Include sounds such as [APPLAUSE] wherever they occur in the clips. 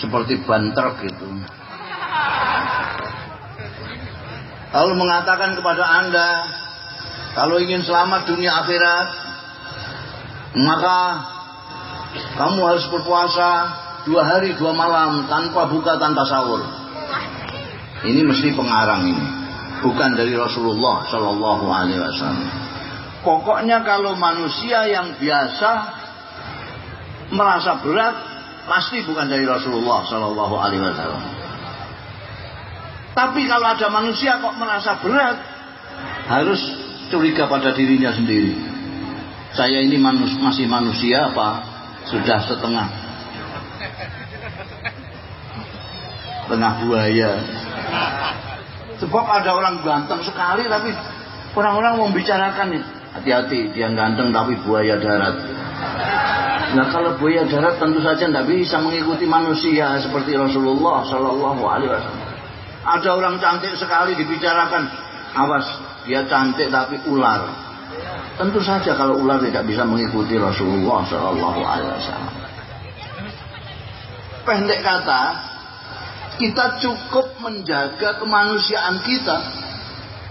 seperti ban gitu. Lalu mengatakan kepada Anda, kalau ingin selamat dunia akhirat, maka kamu harus berpuasa dua hari dua malam tanpa buka tanpa sahur. Ini mesti pengarang ini, bukan dari Rasulullah Shallallahu Alaihi Wasallam. Pokoknya kalau manusia yang biasa merasa berat, pasti bukan dari Rasulullah Shallallahu Alaihi Wasallam. Tapi kalau ada manusia kok merasa berat, harus curiga pada dirinya sendiri. Saya ini manus masih manusia apa sudah setengah tengah buaya. Sebab ada orang ganteng sekali tapi orang-orang membicarakan nih hati-hati dia ganteng tapi buaya darat. Nah kalau buaya darat tentu saja tidak bisa mengikuti manusia seperti Rasulullah Shallallahu Alaihi Wasallam. Ada orang cantik sekali dibicarakan, awas dia cantik tapi ular. Tentu saja kalau ular tidak bisa mengikuti Rasulullah Shallallahu Alaihi Wasallam. Pendek kata, kita cukup menjaga kemanusiaan kita.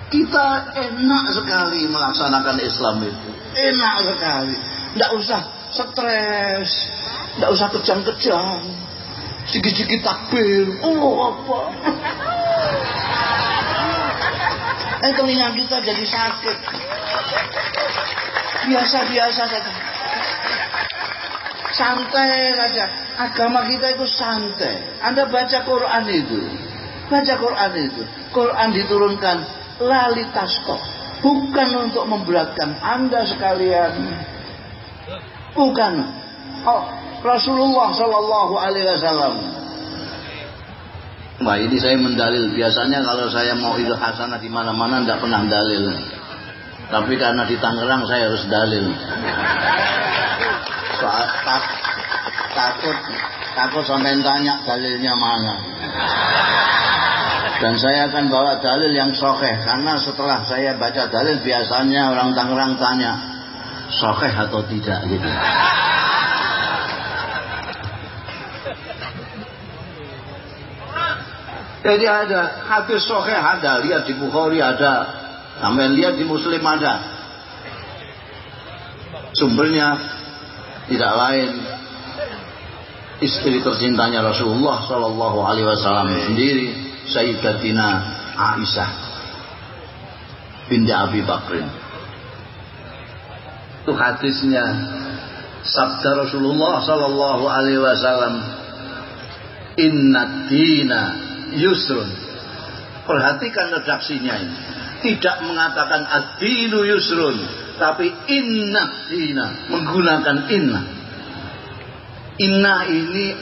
Kita enak sekali melaksanakan Islam itu. Enak sekali. Tidak usah stres. Tidak usah kejang-kejang. Sedikit-sedikit takbir. Oh apa. [LAUGHS] Eh telinga kita jadi sakit. Biasa-biasa saja. Santai saja. Agama kita itu santai. Anda baca Quran itu. Baca Quran itu. Quran diturunkan lalitas kok. Bukan untuk memberatkan Anda sekalian. Bukan. Oh, Rasulullah Shallallahu Alaihi Wasallam. Wah ini saya mendalil. Biasanya kalau saya mau itu hasanah di mana-mana tidak pernah dalil. Tapi karena di Tangerang saya harus dalil. Soal tak, takut takut sampai tanya dalilnya mana. Dan saya akan bawa dalil yang sokeh karena setelah saya baca dalil biasanya orang Tangerang tanya sokeh atau tidak gitu. Jadi ada hadis sahih ada, lihat di Bukhari ada, sampai lihat di Muslim ada. Sumbernya tidak lain istri tercintanya Rasulullah Shallallahu Alaihi Wasallam sendiri, Sayyidatina Aisyah binti Abi Bakrin. Itu hadisnya sabda Rasulullah Shallallahu Alaihi Wasallam, Inna dina yusrun. Perhatikan redaksinya ini. Tidak mengatakan ad-dinu yusrun, tapi inna dina menggunakan inna. Inna ini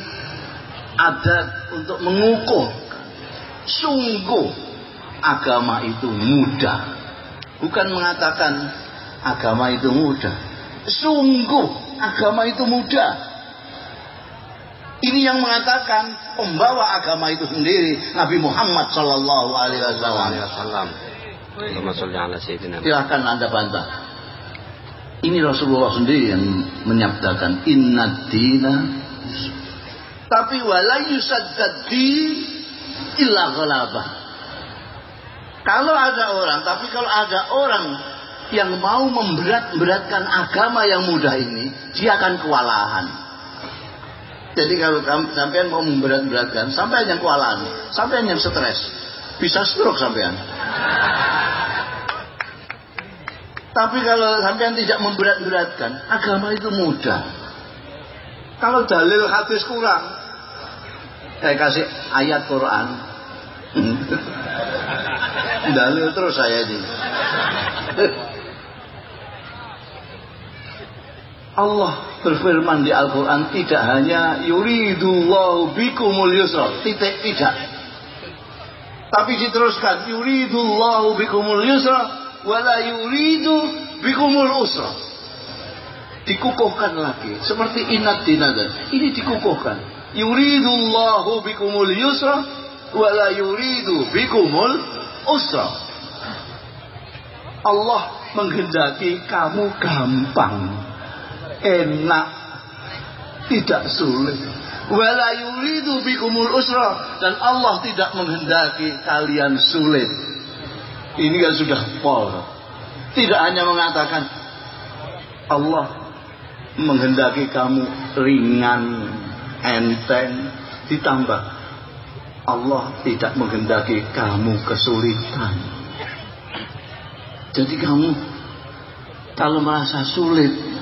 ada untuk mengukuh sungguh agama itu mudah. Bukan mengatakan agama itu mudah. Sungguh agama itu mudah. Ini yang mengatakan pembawa agama itu sendiri Nabi Muhammad Sallallahu Alaihi Wasallam. Silahkan anda bantah. Ini Rasulullah sendiri yang menyabdakan Inna dina Tapi wala yusaddadi illa ghalabah. Kalau ada orang, tapi kalau ada orang yang mau memberat-beratkan agama yang mudah ini, dia akan kewalahan. Jadi kalau sampean mau memberat-beratkan, sampai yang kewalahan, sampai yang stres, bisa stroke sampean. Tapi kalau sampean tidak memberat-beratkan, agama itu mudah. Kalau dalil hadis kurang, saya kasih ayat Quran. [LAUGHS] dalil terus saya ini. Allah berfirman di Al-Quran tidak hanya yuridullahu bikumul yusra titik tidak. Tapi diteruskan yuridullahu bikumul yusra wala yuridu bikumul usra. Dikukuhkan lagi seperti inat dinada ini dikukuhkan. Yuridullahu bikumul yusra wala yuridu bikumul usra. Allah menghendaki kamu gampang enak tidak sulit Wala yuridu bikumul usra dan Allah tidak menghendaki kalian sulit. Ini kan sudah pol. Tidak hanya mengatakan Allah menghendaki kamu ringan, enteng, ditambah Allah tidak menghendaki kamu kesulitan. Jadi kamu kalau merasa sulit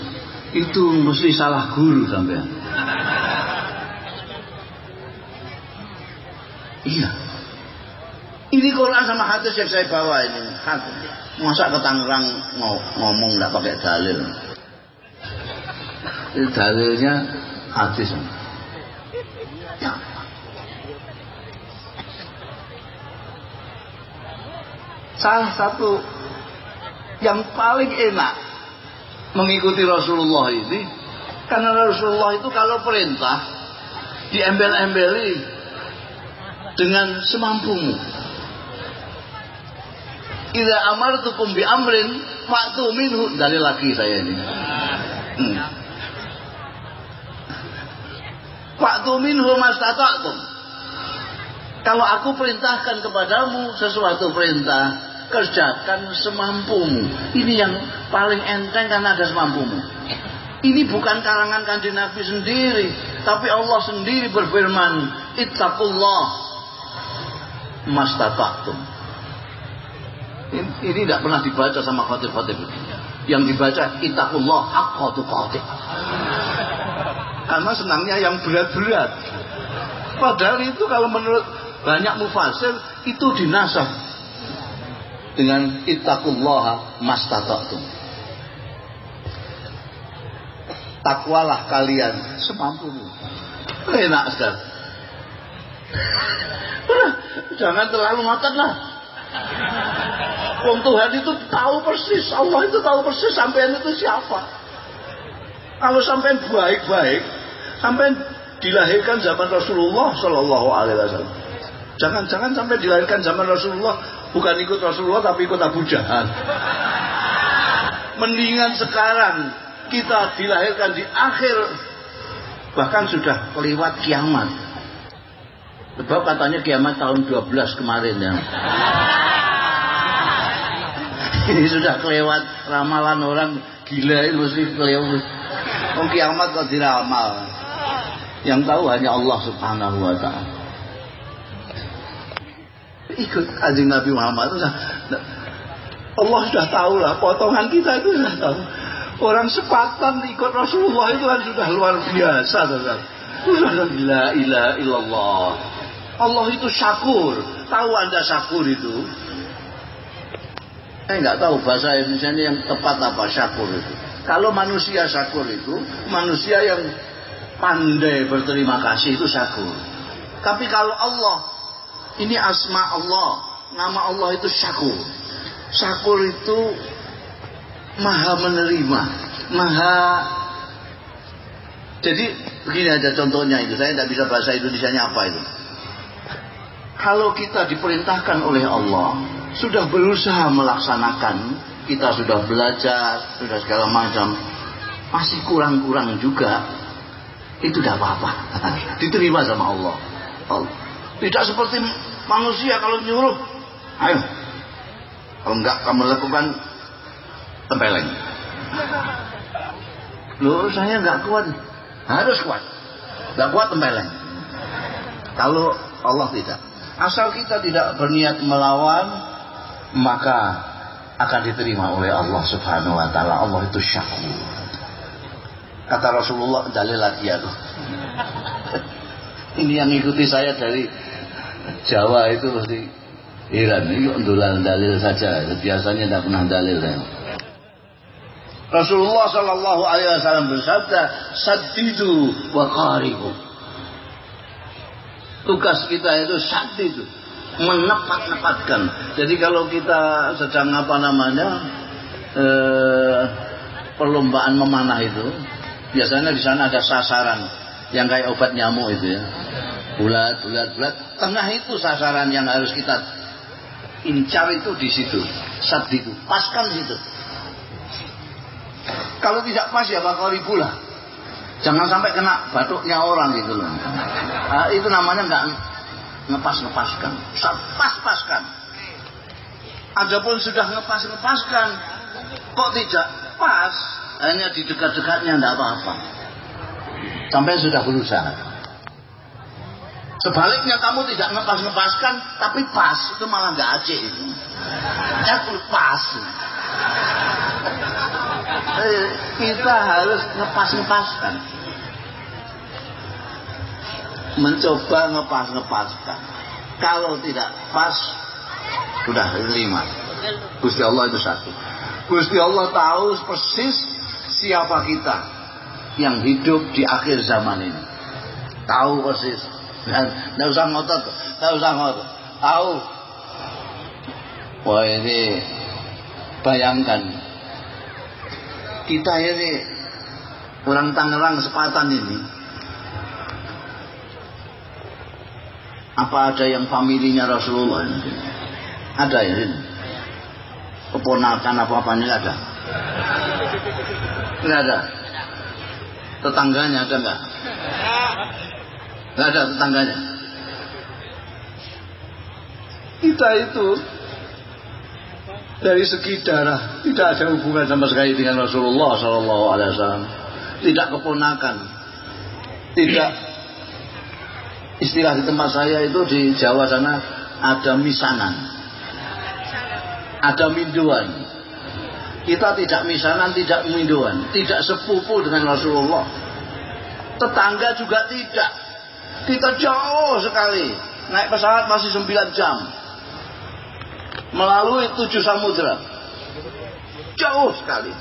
itu mesti salah guru sampean. Iya. Ini Quran sama hadis yang saya bawa ini. Masa ke Tangerang ngomong nggak pakai dalil. Ini dalilnya hadis. Ya. Salah satu yang paling enak mengikuti Rasulullah ini karena Rasulullah itu kalau perintah diembel-embeli dengan semampumu. Idza amartukum bi amrin fa'tu minhu dari laki saya ini. Hmm. Fa'tu minhu mastata'tum. Kalau aku perintahkan kepadamu sesuatu perintah, kerjakan semampumu. Ini yang paling enteng karena ada semampumu. Ini bukan karangan kanjeng Nabi sendiri, tapi Allah sendiri berfirman, "Ittaqullah mastata'tum." Ini, ini tidak pernah dibaca sama khatib-khatib. Yang dibaca ittaqullah haqqa tuqatih. Karena senangnya yang berat-berat. Padahal itu kalau menurut banyak mufasir itu dinasah dengan ittaqullaha mastata'tum. Takwalah kalian semampumu. Enak sekali. [LAUGHS] Jangan terlalu ngotot lah. Wong Tuhan itu tahu persis, Allah itu tahu persis sampean itu siapa. Kalau sampean baik-baik, sampean dilahirkan zaman Rasulullah Shallallahu Alaihi Wasallam. Jangan-jangan sampai dilahirkan zaman Rasulullah bukan ikut Rasulullah tapi ikut Abu Jahal. Mendingan sekarang kita dilahirkan di akhir bahkan sudah kelewat kiamat. Sebab katanya kiamat tahun 12 kemarin ya. [LAUGHS] Ini sudah kelewat ramalan orang gila itu mesti kelewat. Oh, kiamat kok diramal. Yang tahu hanya Allah Subhanahu wa taala ikut kanjeng Nabi Muhammad itu Allah sudah tahu lah potongan kita itu sudah tahu. Orang sepatan ikut Rasulullah itu kan sudah luar biasa la ilaha illallah. Allah itu syakur. Tahu anda syakur itu? Saya nggak tahu bahasa Indonesia ini yang tepat apa syakur itu. Kalau manusia syakur itu manusia yang pandai berterima kasih itu syakur. Tapi kalau Allah ini asma Allah. Nama Allah itu syakur. Syakur itu maha menerima. Maha jadi begini aja contohnya itu. Saya tidak bisa bahasa Indonesia-nya apa itu. Kalau kita diperintahkan oleh Allah, sudah berusaha melaksanakan, kita sudah belajar, sudah segala macam, masih kurang-kurang juga, itu tidak apa-apa. [LAUGHS] Diterima sama Allah. Allah. Tidak seperti manusia kalau nyuruh. Ayo. Kalau enggak kamu lakukan tempeleng. Loh saya enggak kuat. Harus kuat. Enggak kuat tempeleng. Kalau Allah tidak. Asal kita tidak berniat melawan, maka akan diterima oleh Allah Subhanahu wa taala. Allah itu syakur. Kata Rasulullah dalil lagi ya Ini yang ikuti saya dari Jawa itu mesti Iran ini undulan dalil saja? Biasanya tidak pernah dalil ya. Rasulullah Shallallahu Alaihi Wasallam bersabda sadidu wa qaribu. Tugas kita itu sadidu menepat-nepatkan. Jadi kalau kita sedang apa namanya eh, perlombaan memanah itu biasanya di sana ada sasaran yang kayak obat nyamuk itu ya bulat bulat bulat tengah itu sasaran yang harus kita incar itu di situ saat itu paskan situ kalau tidak pas ya bakal ribulah Jangan sampai kena batuknya orang gitu loh. Nah, itu namanya nggak ngepas-ngepaskan. Pas-paskan. Adapun sudah ngepas-ngepaskan, kok tidak pas, hanya di dekat-dekatnya tidak apa-apa. Sampai sudah berusaha. Sebaliknya kamu tidak ngepas-ngepaskan, tapi pas, itu malah nggak aceh. Ya pas. Eh, kita harus ngepas-ngepaskan mencoba ngepas-ngepaskan kalau tidak pas sudah lima Gusti Allah itu satu Gusti Allah tahu persis siapa kita yang hidup di akhir zaman ini tahu persis tidak usah ngotot tidak usah ngotot tahu wah ini bayangkan kita ini orang Tangerang sepatan ini Apa ada yang familinya Rasulullah ini? Ada ya ini? Keponakan apa-apanya ada? Enggak ada. Tetangganya ada enggak? Enggak ada tetangganya. Kita itu dari segi darah tidak ada hubungan sama sekali dengan Rasulullah Sallallahu Alaihi Wasallam. Tidak keponakan, tidak istilah di tempat saya itu di Jawa sana ada misanan ada minduan kita tidak misanan tidak minduan tidak sepupu dengan Rasulullah. Tetangga juga tidak. Kita jauh sekali. Naik pesawat masih 9 jam. Melalui tujuh samudra. Jauh sekali.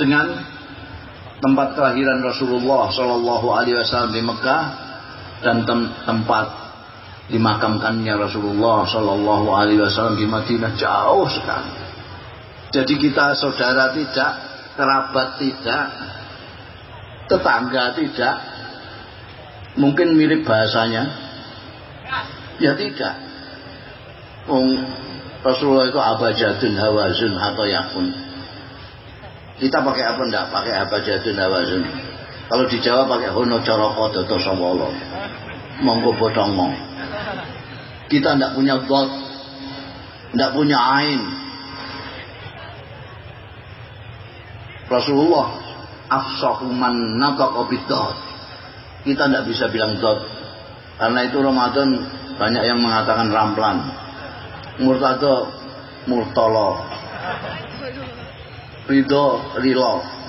Dengan tempat kelahiran Rasulullah Shallallahu Alaihi Wasallam di Mekah dan tem tempat dimakamkannya Rasulullah Shallallahu Alaihi Wasallam di Madinah jauh sekali. Jadi kita saudara tidak, kerabat tidak, tetangga tidak, mungkin mirip bahasanya, ya tidak. Um, Rasulullah itu abajadun hawazun atau yakun. Kita pakai apa enggak? Pakai abajadun hawazun. Kalau di Jawa pakai hono coroko dodo sawolo. Monggo bodong Kita tidak punya dot, tidak punya ain. Rasulullah afsahuman nataqa bidot. Kita tidak bisa bilang dot. Karena itu Ramadan banyak yang mengatakan ramplan. Murtado murtolo. Ridho rilo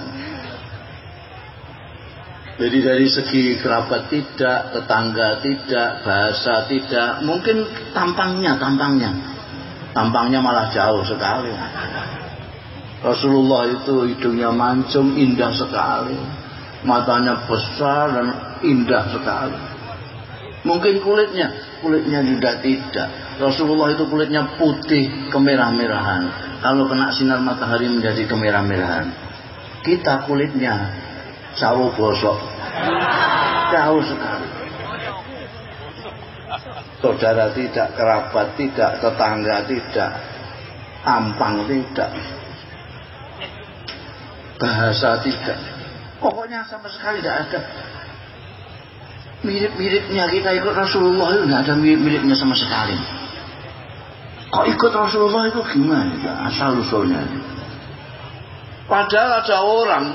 jadi dari segi kerabat tidak, tetangga tidak, bahasa tidak, mungkin tampangnya, tampangnya. Tampangnya malah jauh sekali. Rasulullah itu hidungnya mancung, indah sekali. Matanya besar dan indah sekali. Mungkin kulitnya, kulitnya juga tidak. Rasulullah itu kulitnya putih kemerah-merahan. Kalau kena sinar matahari menjadi kemerah-merahan. Kita kulitnya sawo bosok Jauh sekali. Saudara tidak, kerabat tidak, tetangga tidak, tampang tidak, bahasa tidak. Pokoknya sama sekali tidak ada. Mirip-miripnya kita ikut Rasulullah itu tidak ada mirip-miripnya sama sekali. Kok ikut Rasulullah itu gimana? Asal usulnya. Padahal ada orang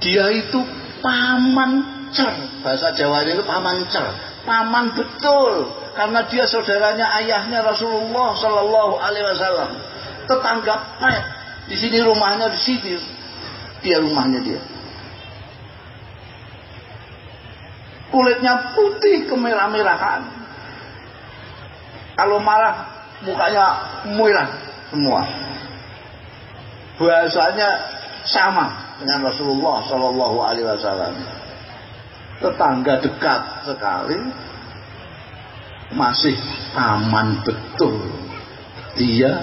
dia itu paman cer bahasa Jawa itu paman cer paman betul karena dia saudaranya ayahnya Rasulullah Shallallahu Alaihi Wasallam tetangga di sini rumahnya di sini dia rumahnya dia kulitnya putih kemerah-merahan kalau marah mukanya merah semua bahasanya sama dengan Rasulullah Shallallahu Alaihi Wasallam. Tetangga dekat sekali, masih aman betul. Dia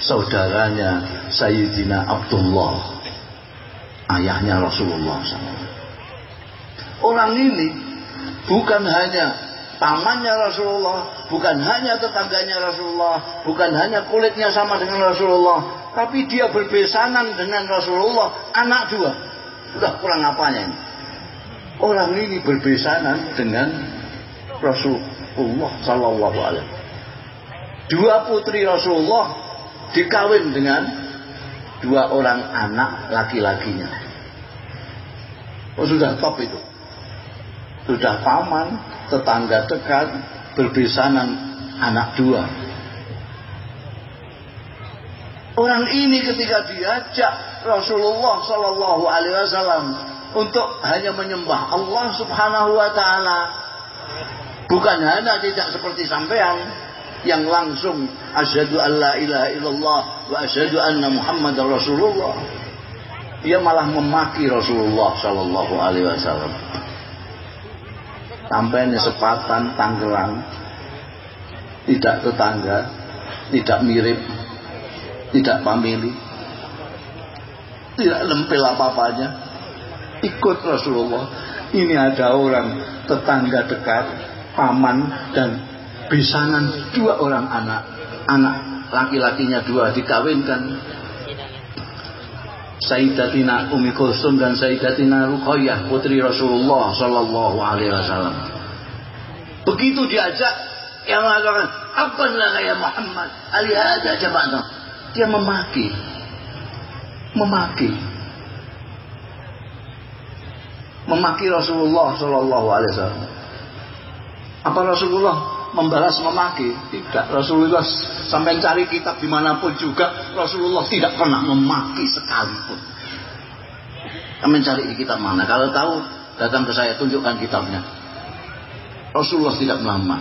saudaranya Sayyidina Abdullah, ayahnya Rasulullah SAW. Orang ini bukan hanya pamannya Rasulullah, bukan hanya tetangganya Rasulullah, bukan hanya kulitnya sama dengan Rasulullah, tapi dia berbesanan dengan Rasulullah anak dua. Udah kurang apanya ini? Orang ini berbesanan dengan Rasulullah Sallallahu Alaihi Dua putri Rasulullah dikawin dengan dua orang anak laki-lakinya. Oh sudah top itu. Sudah paman, tetangga dekat, berbesanan anak dua. Orang ini ketika diajak Rasulullah Shallallahu Alaihi Wasallam untuk hanya menyembah Allah Subhanahu Wa Taala, bukan hanya tidak seperti sampean yang langsung asyhadu alla ilaha illallah wa asyhadu anna muhammadar rasulullah. Dia malah memaki Rasulullah Shallallahu Alaihi Wasallam. Sampai sepatan Tangerang. Tidak tetangga tidak mirip tidak pamili tidak lempel apa-apanya. Ikut Rasulullah. Ini ada orang tetangga dekat paman dan besanan dua orang anak. Anak laki-lakinya dua dikawinkan. Sayyidatina Umi Kulsum dan Sayyidatina Ruqayyah putri Rasulullah Sallallahu Alaihi Wasallam. Begitu diajak yang mengatakan apa ya Muhammad alihada jabatan dia memaki. Memaki. Memaki Rasulullah Shallallahu Alaihi Wasallam. Apa Rasulullah membalas memaki. Tidak. Rasulullah sampai cari kitab di mana pun juga Rasulullah tidak pernah memaki sekalipun. Kami cari kitab mana. Kalau tahu datang ke saya tunjukkan kitabnya. Rasulullah tidak pernah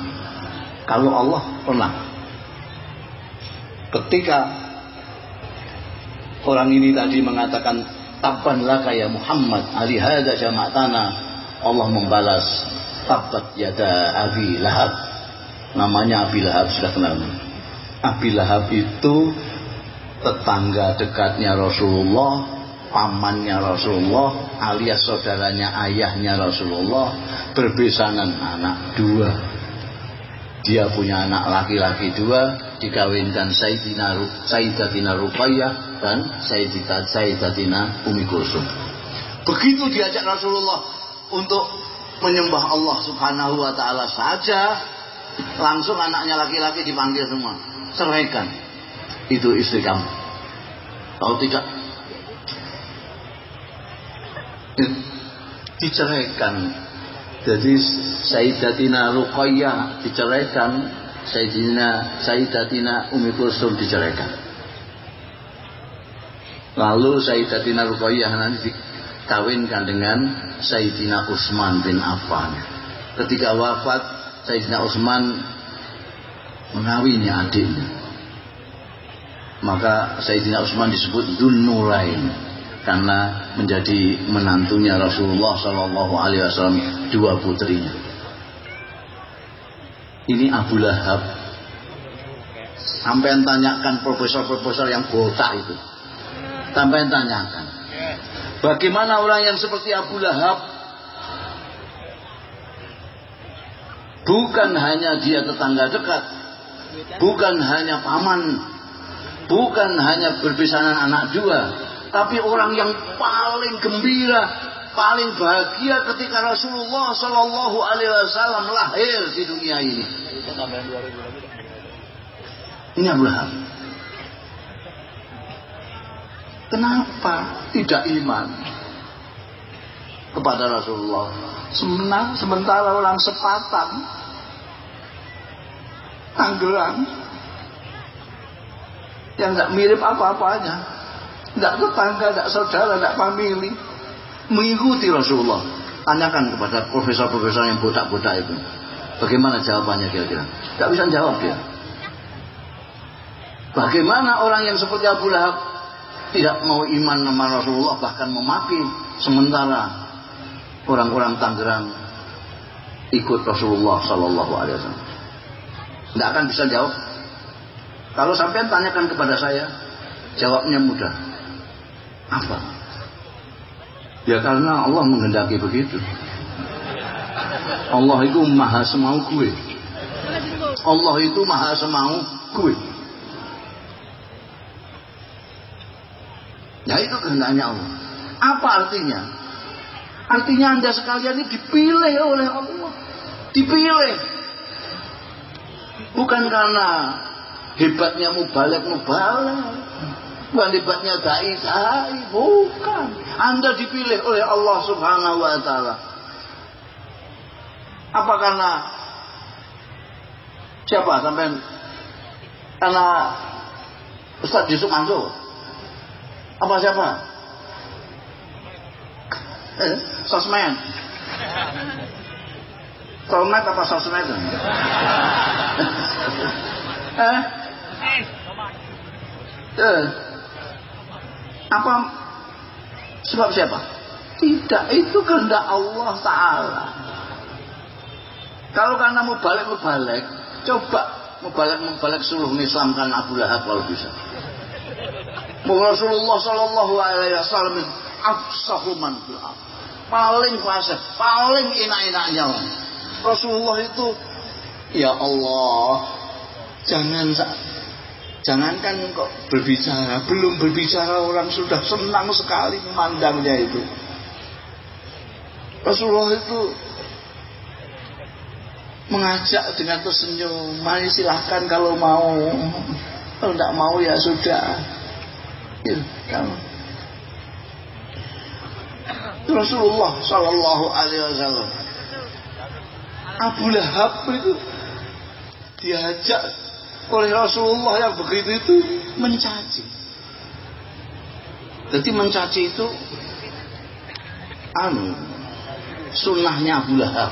kalau Allah pernah. Ketika Orang ini tadi mengatakan tabban laka ya Muhammad ali hadza jama'tana. Allah membalas tabat yada Abi Lahab. Namanya Abi Lahab sudah kenal. Abi Lahab itu tetangga dekatnya Rasulullah, pamannya Rasulullah, alias saudaranya ayahnya Rasulullah, berbesanan anak dua. Dia punya anak laki-laki dua, dikawinkan Sayyidina Sayyidatina dan Sayyidatina, Sayyidatina Umi Kulsum. Begitu diajak Rasulullah untuk menyembah Allah Subhanahu wa taala saja, langsung anaknya laki-laki dipanggil semua. Ceraikan. Itu istri kamu. Kalau tidak diceraikan jadi Sayyidatina Ruqayyah diceraikan, Sayyidina Sayyidatina Umi Kulsum diceraikan. Lalu Sayyidatina Ruqayyah nanti dikawinkan dengan Sayyidina Utsman bin Affan. Ketika wafat Sayyidina Utsman mengawini adiknya. Maka Sayyidina Utsman disebut Dunnurain karena menjadi menantunya Rasulullah Shallallahu Alaihi Wasallam dua putrinya. Ini Abu Lahab. Sampai tanyakan profesor-profesor yang botak itu. Sampai tanyakan. Bagaimana orang yang seperti Abu Lahab bukan hanya dia tetangga dekat, bukan hanya paman, bukan hanya berpisahan anak dua, tapi orang yang paling gembira, paling bahagia ketika Rasulullah Shallallahu Alaihi Wasallam lahir di dunia ini. Ini Abu. Kenapa tidak iman kepada Rasulullah? Sementara, sementara orang sepatan, Tanggerang, yang nggak mirip apa-apanya, tidak tetangga, tidak saudara, tidak famili. Mengikuti Rasulullah. Tanyakan kepada profesor-profesor yang botak-botak itu. Bagaimana jawabannya kira-kira? Tidak bisa jawab dia. Bagaimana orang yang seperti Abu Lahab tidak mau iman sama Rasulullah bahkan memaki sementara orang-orang Tangerang ikut Rasulullah Sallallahu Alaihi Wasallam. Tidak akan bisa jawab. Kalau sampai tanyakan kepada saya, jawabnya mudah. Apa? Ya karena Allah menghendaki begitu. Allah itu maha semau gue. Allah itu maha semau gue. Ya itu kehendaknya Allah. Apa artinya? Artinya Anda sekalian ini dipilih oleh Allah. Dipilih. Bukan karena hebatnya mubalek mubalek. Bukan hebatnya dai dai. Bukan. Anda dipilih oleh Allah subhanahu wa ta'ala. Apa karena siapa sampai karena Ustaz Yusuf Mansur? Apa siapa? Eh, sosmed. Sosmed apa sosmed? [LAUGHS] eh? Eh. Apa sebab siapa? Tidak, itu kehendak Allah Ta'ala. Kalau karena mau balik mau balik, coba mau balik mau balik suruh Islamkan Abu Lahab kalau bisa. Rasulullah Shallallahu Alaihi Wasallam afsahu man paling fasih, paling enak-enaknya. Rasulullah itu ya Allah jangan jangankan kok berbicara belum berbicara orang sudah senang sekali memandangnya itu. Rasulullah itu mengajak dengan tersenyum mari silahkan kalau mau. Kalau tidak mau ya sudah. Ya, Rasulullah Shallallahu Alaihi Wasallam Abu Lahab itu diajak oleh Rasulullah yang begitu itu mencaci. Jadi mencaci itu anu sunnahnya Abu Lahab.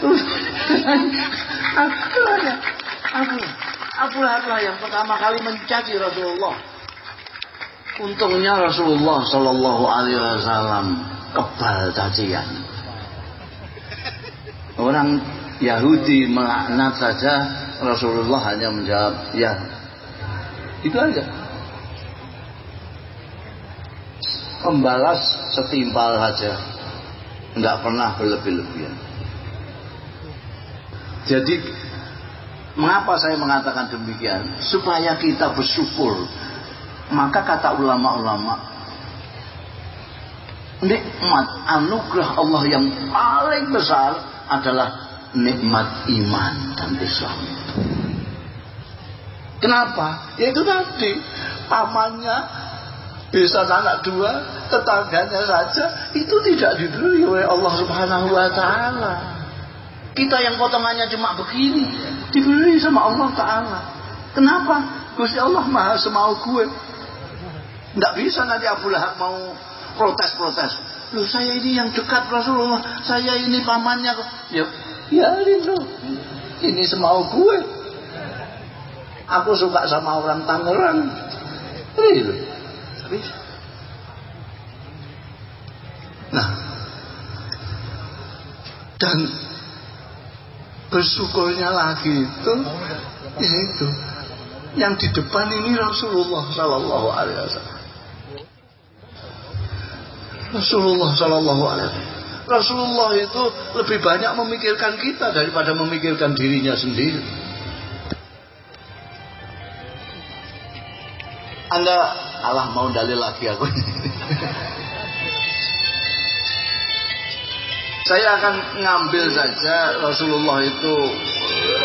Abu Abu Abu Lahab lah yang pertama kali mencaci Rasulullah. Untungnya Rasulullah Shallallahu Alaihi Wasallam kebal cacian. Orang Yahudi melaknat saja Rasulullah hanya menjawab ya. Itu aja. Membalas setimpal saja. Tidak pernah berlebih-lebihan. Jadi mengapa saya mengatakan demikian? Supaya kita bersyukur maka kata ulama-ulama, nikmat anugerah Allah yang paling besar adalah nikmat iman dan Islam. Kenapa? Ya itu tadi pamannya bisa anak dua, tetangganya saja itu tidak diberi oleh Allah Subhanahu wa taala. Kita yang potongannya cuma begini diberi sama Allah taala. Kenapa? Gusti Allah Maha semau gue. Tidak bisa nanti Abu Lahab mau protes-protes. Loh saya ini yang dekat Rasulullah. Saya ini pamannya. Ya, ya itu. Ini semau gue. Aku suka sama orang Tangerang. Bisa. Nah. Dan bersyukurnya lagi itu. Ya itu. Yang di depan ini Rasulullah Sallallahu Alaihi Wasallam. Rasulullah Shallallahu Alaihi. Rasulullah itu lebih banyak memikirkan kita daripada memikirkan dirinya sendiri. Anda Allah mau dalil lagi aku. [LAUGHS] Saya akan ngambil saja Rasulullah itu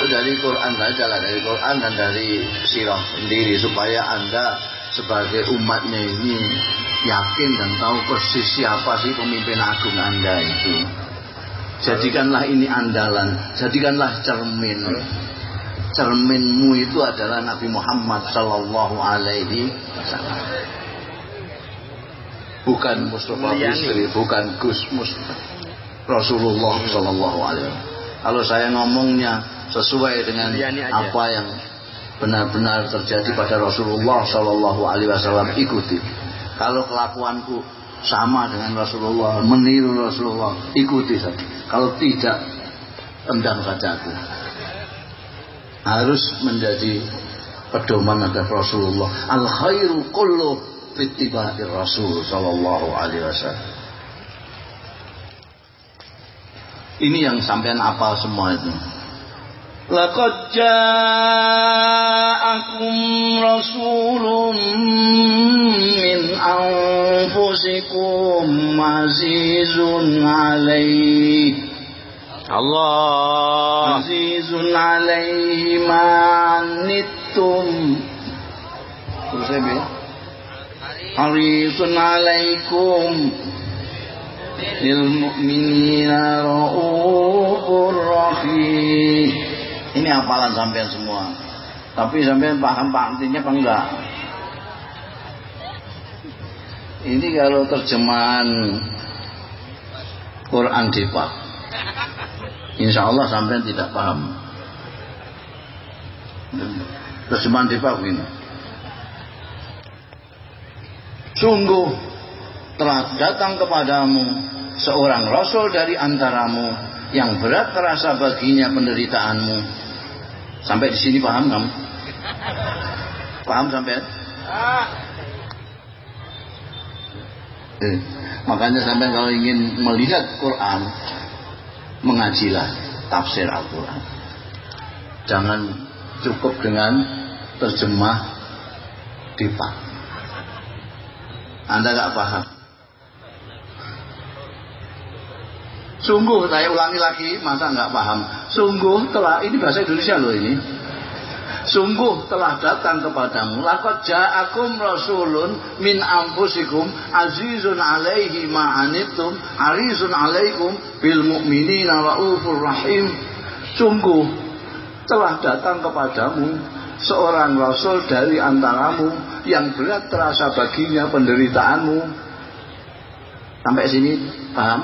dari Quran saja lah dari Quran dan dari sirah sendiri supaya Anda sebagai umatnya ini yakin dan tahu persis siapa sih pemimpin agung Anda itu. Jadikanlah ini andalan, jadikanlah cermin. Cerminmu itu adalah Nabi Muhammad Sallallahu Alaihi Wasallam. Bukan Mustafa Bisri, bukan Gus Mustafa. Rasulullah Sallallahu Alaihi Wasallam. Kalau saya ngomongnya sesuai dengan apa yang benar-benar terjadi pada Rasulullah Sallallahu Alaihi Wasallam ikuti. Kalau kelakuanku sama dengan Rasulullah, meniru Rasulullah, ikuti saja. Kalau tidak, endam saja aku. Harus menjadi pedoman ada Rasulullah. Al khairu kullu fittiba'i Rasul sallallahu alaihi wasallam. Ini yang sampean apa semua itu. لقد جاءكم رسول من أنفسكم عزيز عليه. الله. عزيز عليه ما عنتم. حريص عليكم للمؤمنين رؤوف رحيم ini hafalan sampean semua. Tapi sampean paham pak artinya apa enggak? Ini kalau terjemahan Quran Depak Insya Allah sampean tidak paham. Terjemahan Depak begini. Sungguh telah datang kepadamu seorang rasul dari antaramu yang berat terasa baginya penderitaanmu. Sampai di sini paham kamu? Paham sampai? Eh, makanya sampai kalau ingin melihat Quran, mengajilah tafsir Al-Quran. Jangan cukup dengan terjemah dipak. Anda nggak paham. Sungguh saya ulangi lagi, masa nggak paham? Sungguh telah ini bahasa Indonesia loh ini. Sungguh telah datang kepadamu Lakot ja'akum rasulun min ampusikum azizun alaihi ma'anittum harisun alaikum bil mu'minina ra'ufur rahim. Sungguh telah datang kepadamu seorang rasul dari antaramu yang berat terasa baginya penderitaanmu. Sampai sini paham?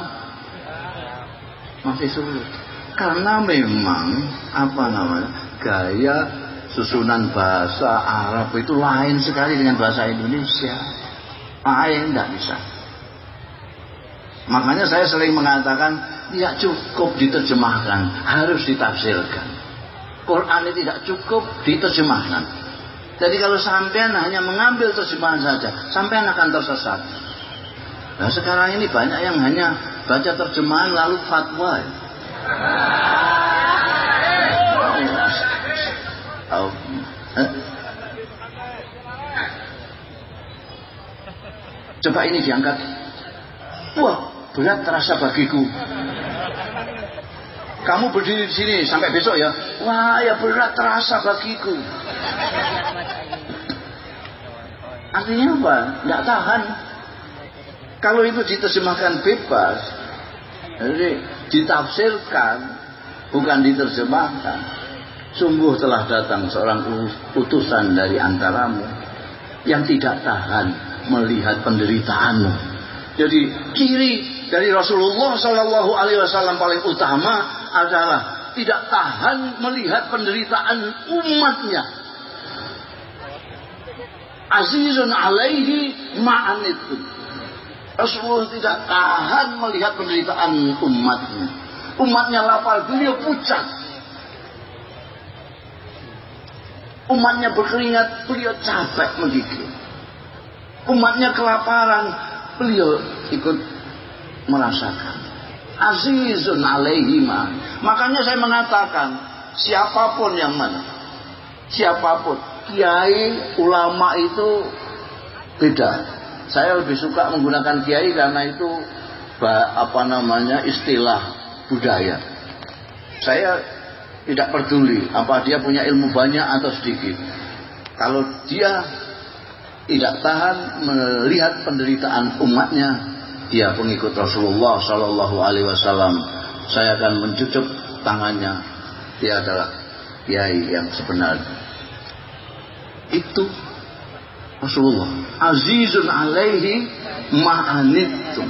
Masih sulit. Karena memang apa namanya gaya susunan bahasa Arab itu lain sekali dengan bahasa Indonesia. Lain tidak bisa. Makanya saya sering mengatakan tidak cukup diterjemahkan, harus ditafsirkan. Quran ini tidak cukup diterjemahkan. Jadi kalau sampean hanya mengambil terjemahan saja, sampean akan tersesat. Nah sekarang ini banyak yang hanya baca terjemahan lalu fatwa. Oh. Coba ini diangkat. Wah, berat terasa bagiku. Kamu berdiri di sini sampai besok ya. Wah, ya berat terasa bagiku. Artinya apa? Tidak tahan. Kalau itu diterjemahkan bebas, jadi ditafsirkan, bukan diterjemahkan. Sungguh telah datang seorang utusan dari antaramu yang tidak tahan melihat penderitaanmu. Jadi ciri dari Rasulullah Shallallahu Alaihi Wasallam paling utama adalah tidak tahan melihat penderitaan umatnya. Azizun alaihi ma'anitu. Rasulullah tidak tahan melihat penderitaan umatnya. Umatnya lapar, beliau pucat. Umatnya berkeringat, beliau capek menggigil. Umatnya kelaparan, beliau ikut merasakan. Azizun alaihima. Makanya saya mengatakan, siapa pun yang mana, siapa pun, kiai, ulama itu beda. Saya lebih suka menggunakan kiai karena itu apa namanya istilah budaya. Saya tidak peduli apa dia punya ilmu banyak atau sedikit. Kalau dia tidak tahan melihat penderitaan umatnya, dia pengikut Rasulullah Shallallahu Alaihi Wasallam. Saya akan mencucuk tangannya. Dia adalah kiai yang sebenarnya. Itu Rasulullah. Azizun alaihi ma'anittum.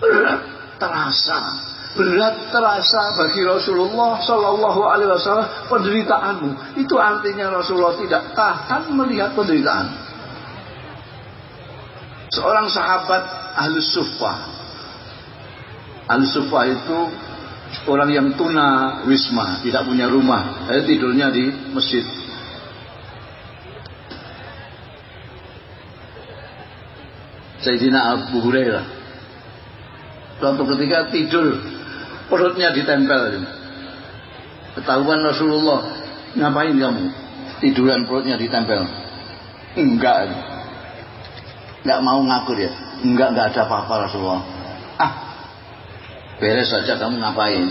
Berat terasa berat terasa bagi Rasulullah Shallallahu Alaihi Wasallam penderitaanmu. Itu artinya Rasulullah tidak tahan melihat penderitaan. Seorang sahabat ahlus sufa. Ahlus sufa itu orang yang tuna wisma, tidak punya rumah, jadi tidurnya di masjid. Sayyidina Abu Hurairah Suatu ketika tidur perutnya ditempel Ketahuan Rasulullah, ngapain kamu? Tiduran perutnya ditempel. Enggak. Enggak mau ngaku dia. Enggak, enggak ada apa-apa Rasulullah. Beres saja kamu ngapain?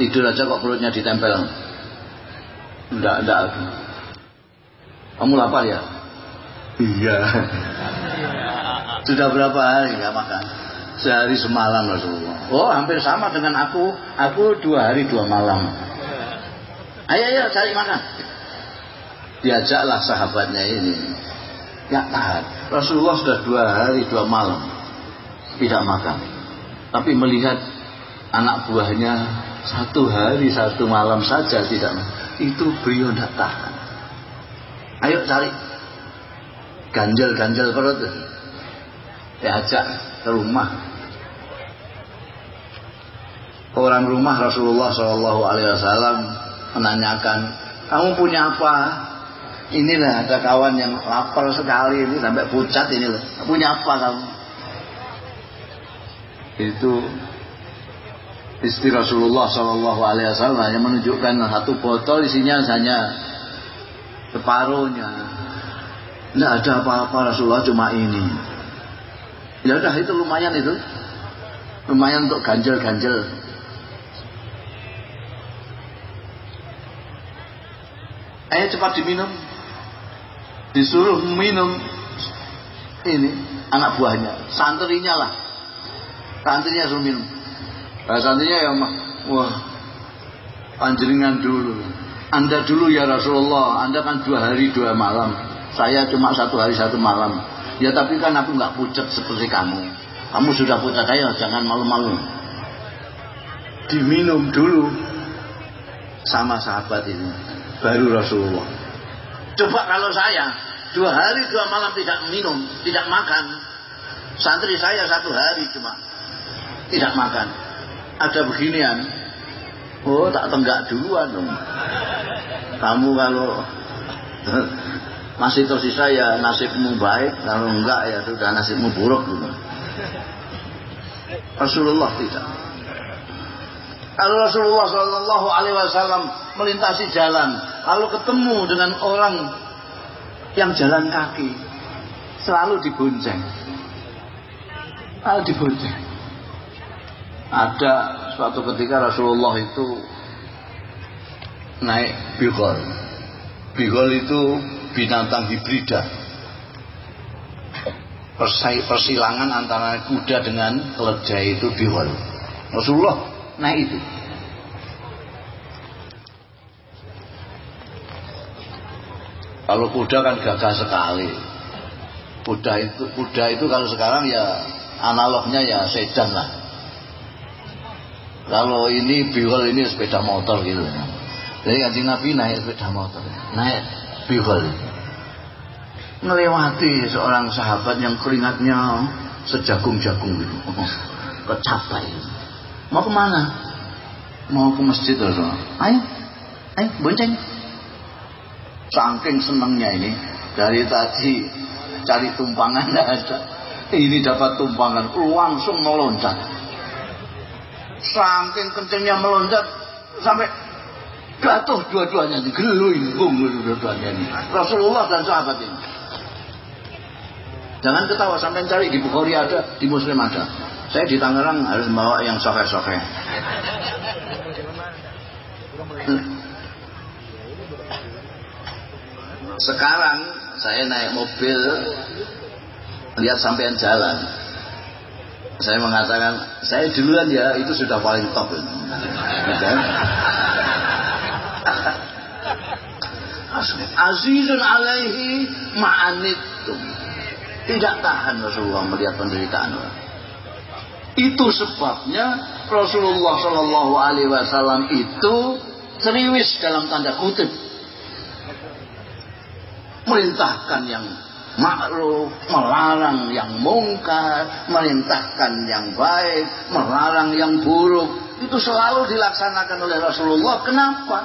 Tidur aja kok perutnya ditempel. Enggak, enggak. Kamu lapar ya? Iya. Sudah berapa hari nggak makan? Sehari semalam Rasulullah. Oh hampir sama dengan aku. Aku dua hari dua malam. Ayo ayo cari makan. Diajaklah sahabatnya ini. Ya tahan. Rasulullah sudah dua hari dua malam tidak makan. Tapi melihat anak buahnya satu hari satu malam saja tidak. Itu beliau tidak tahan. Ayo cari. Ganjel-ganjel perut. Diajak ke rumah. Orang rumah Rasulullah Shallallahu Alaihi Wasallam menanyakan kamu punya apa? Inilah ada kawan yang lapar sekali ini sampai pucat ini loh punya apa kamu itu istri Rasulullah Shallallahu Alaihi hanya menunjukkan satu botol isinya hanya separuhnya. Tidak ada apa-apa Rasulullah cuma ini. Ya udah itu lumayan itu. Lumayan untuk ganjel-ganjel ayo cepat diminum. Disuruh minum ini anak buahnya. Santrinya lah santrinya suruh minum nah, santrinya ya wah panjeringan dulu. Anda dulu ya Rasulullah. Anda kan dua hari dua malam. Saya cuma satu hari satu malam. Ya tapi kan aku nggak pucat seperti kamu. Kamu sudah pucat ayo jangan malu-malu. Diminum dulu sama sahabat ini. Baru Rasulullah. Coba kalau saya dua hari dua malam tidak minum, tidak makan. Santri saya satu hari cuma tidak makan. Ada beginian. Oh tak tenggak duluan dong. Kamu kalau masih tersisa ya nasibmu baik, kalau enggak ya sudah nasibmu buruk dulu. Rasulullah tidak. Kalau Rasulullah Shallallahu Alaihi Wasallam melintasi jalan, lalu ketemu dengan orang yang jalan kaki, selalu dibonceng. Selalu dibonceng. Ada suatu ketika Rasulullah itu naik bigol. Bigol itu binatang hibrida. Persilangan antara kuda dengan keledai itu bigol. Rasulullah Nah itu. Kalau kuda kan gagah sekali. Kuda itu kuda itu kalau sekarang ya analognya ya sedan lah. Kalau ini bihol ini sepeda motor gitu. Jadi kanjeng Nabi naik sepeda motor, naik bihol. Melewati seorang sahabat yang keringatnya sejagung-jagung gitu. [LAUGHS] Kecapai. Mau ke mana? Mau ke masjid Rasulullah. Ayo, ayo bonceng. Saking senangnya ini dari tadi cari tumpangan [LAUGHS] ada. Ini dapat tumpangan langsung meloncat. Saking kencengnya meloncat sampai jatuh dua-duanya gelunggung dua-duanya ini. Rasulullah dan sahabat ini. Jangan ketawa sampai cari di Bukhari ada, di Muslim ada. Saya di Tangerang harus bawa yang soke-soke. Sekarang saya naik mobil lihat sampean jalan. Saya mengatakan saya duluan ya itu sudah paling top. Azizun alaihi ma'anitum. Tidak tahan Rasulullah melihat penderitaan. Itu sebabnya Rasulullah Shallallahu Alaihi Wasallam itu serius dalam tanda kutip merintahkan yang ma'ruf, melarang yang mungkar, merintahkan yang baik, melarang yang buruk. Itu selalu dilaksanakan oleh Rasulullah. Kenapa?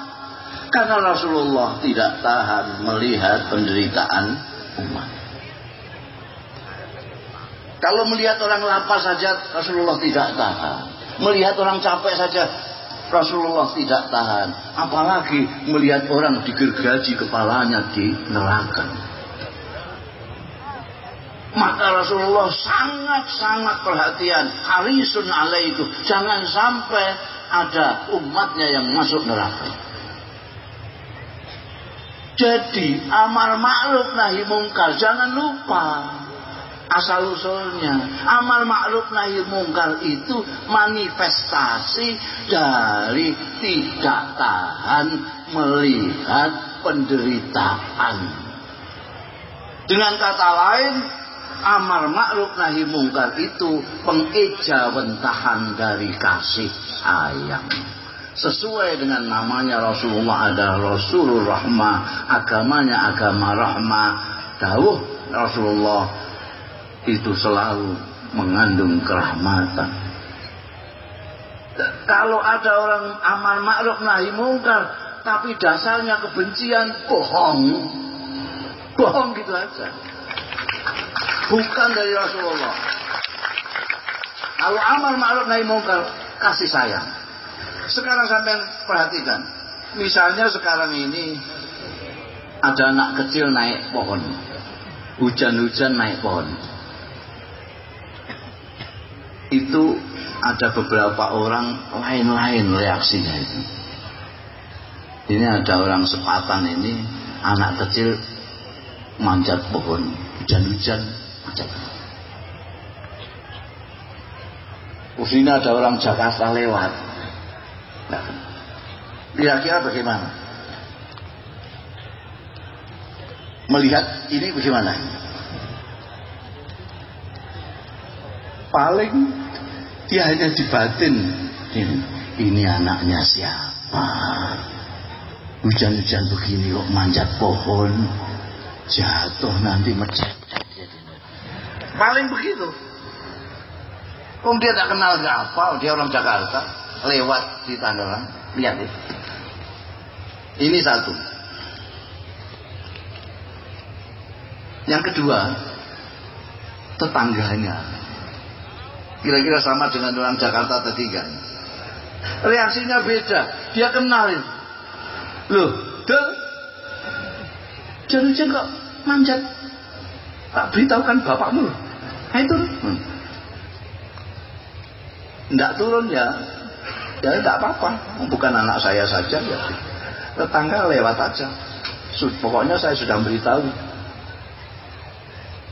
Karena Rasulullah tidak tahan melihat penderitaan umat. Kalau melihat orang lapar saja Rasulullah tidak tahan. Melihat orang capek saja Rasulullah tidak tahan. Apalagi melihat orang digergaji kepalanya di neraka. Maka Rasulullah sangat-sangat perhatian. Harisun alaikum. Jangan sampai ada umatnya yang masuk neraka. Jadi amar ma'ruf nahi mungkar jangan lupa asal usulnya amal ma'ruf nahi mungkar itu manifestasi dari tidak tahan melihat penderitaan dengan kata lain amal ma'ruf nahi mungkar itu pengejawentahan dari kasih sayang sesuai dengan namanya Rasulullah adalah Rasulul Rahmah agamanya agama rahmah dawuh Rasulullah itu selalu mengandung kerahmatan. Kalau ada orang amal makruf nahi mungkar, tapi dasarnya kebencian, bohong. Bohong gitu aja. Bukan dari Rasulullah. Kalau amal makruf nahi mungkar, kasih sayang. Sekarang sampai perhatikan. Misalnya sekarang ini ada anak kecil naik pohon. Hujan-hujan naik pohon itu ada beberapa orang lain-lain reaksinya itu. Ini ada orang sepatan ini, anak kecil manjat pohon, hujan-hujan Sini ada orang Jakarta lewat. Nah, kira-kira bagaimana? Melihat ini bagaimana? Paling dia hanya di batin ini, ini anaknya siapa hujan-hujan begini kok manjat pohon jatuh nanti mecet paling begitu Om dia tak kenal siapa, dia orang Jakarta, lewat di Tangerang, lihat itu. Ini satu. Yang kedua, tetangganya Kira-kira sama dengan orang Jakarta tadi kan. Reaksinya beda. Dia kenalin. Loh, deh. Jangan kok manjat. Tak beritahukan bapakmu. Turun. Hmm. Tidak turun ya. Ya tidak apa-apa. Bukan anak saya saja ya. Tetangga lewat aja. Pokoknya saya sudah beritahu.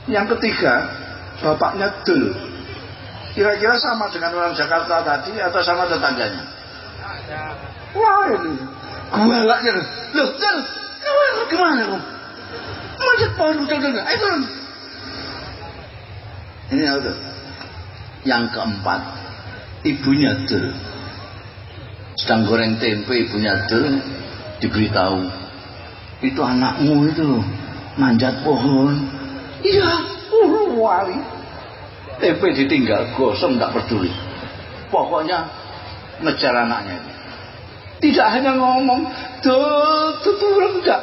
Yang ketiga, bapaknya dul Kira-kira sama dengan orang Jakarta tadi atau sama tetangganya? Wah ini Gualaknya Loh Jal Gimana kamu? Macet pohon Ayo turun Ini? Yang keempat Ibunya tuh Sedang goreng tempe ibunya tuh Diberitahu. Itu anakmu itu Manjat pohon. Iya uh, wali. Tempe ditinggal gosong tak peduli. Pokoknya ngejar anaknya tidak hanya ngomong tuh turun enggak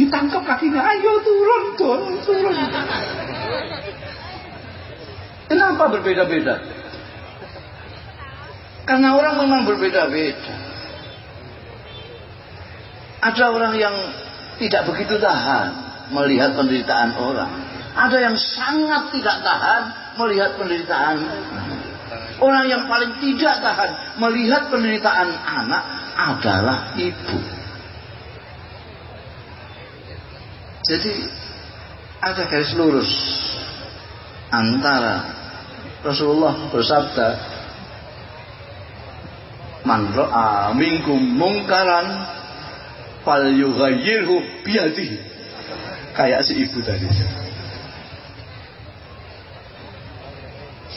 ditangkap kakinya ayo turun turun turun kenapa berbeda-beda karena orang memang berbeda-beda ada orang yang tidak begitu tahan melihat penderitaan orang ada yang sangat tidak tahan melihat penderitaan. Orang yang paling tidak tahan melihat penderitaan anak adalah ibu. Jadi ada garis lurus antara Rasulullah bersabda Man ra'a minkum mungkaran fal yughayyirhu biyadihi. Kayak si ibu tadi.